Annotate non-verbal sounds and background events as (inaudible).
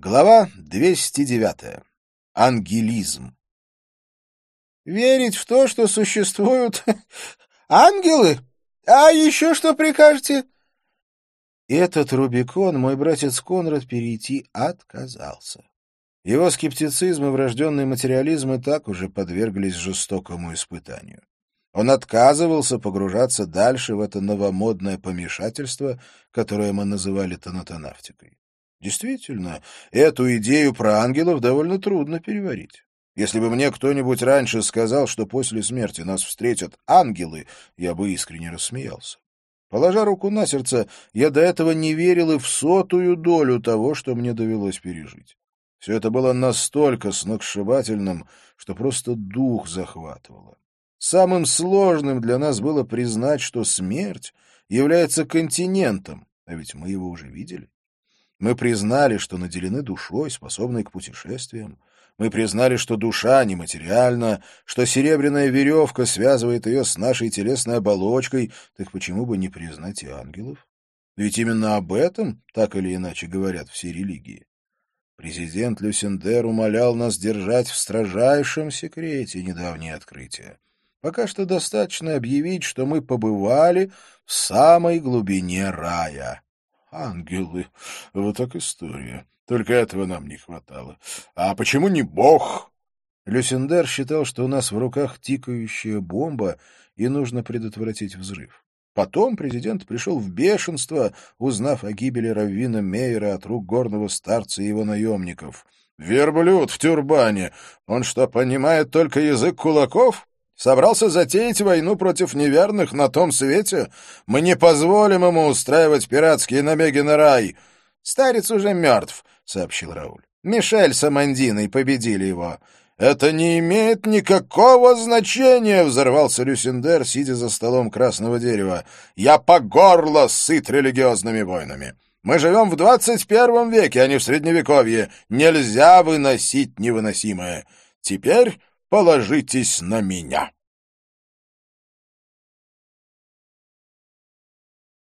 Глава 209. Ангелизм. Верить в то, что существуют (laughs) ангелы? А еще что прикажете? Этот Рубикон мой братец Конрад перейти отказался. Его скептицизм и врожденный материализм и так уже подверглись жестокому испытанию. Он отказывался погружаться дальше в это новомодное помешательство, которое мы называли тонатонавтикой. Действительно, эту идею про ангелов довольно трудно переварить. Если бы мне кто-нибудь раньше сказал, что после смерти нас встретят ангелы, я бы искренне рассмеялся. Положа руку на сердце, я до этого не верил и в сотую долю того, что мне довелось пережить. Все это было настолько сногсшибательным, что просто дух захватывало. Самым сложным для нас было признать, что смерть является континентом, а ведь мы его уже видели. Мы признали, что наделены душой, способной к путешествиям. Мы признали, что душа нематериальна, что серебряная веревка связывает ее с нашей телесной оболочкой, так почему бы не признать и ангелов? Ведь именно об этом, так или иначе, говорят все религии. Президент Люсендер умолял нас держать в строжайшем секрете недавнее открытие. Пока что достаточно объявить, что мы побывали в самой глубине рая. Ангелы. Вот так история. Только этого нам не хватало. А почему не бог? Люсендер считал, что у нас в руках тикающая бомба, и нужно предотвратить взрыв. Потом президент пришел в бешенство, узнав о гибели Раввина Мейера от рук горного старца и его наемников. «Верблюд в тюрбане! Он что, понимает только язык кулаков?» Собрался затеять войну против неверных на том свете? Мы не позволим ему устраивать пиратские набеги на рай. Старец уже мертв, — сообщил Рауль. Мишель с Амандиной победили его. «Это не имеет никакого значения!» — взорвался Люсендер, сидя за столом красного дерева. «Я по горло сыт религиозными войнами. Мы живем в двадцать первом веке, а не в Средневековье. Нельзя выносить невыносимое. Теперь положитесь на меня.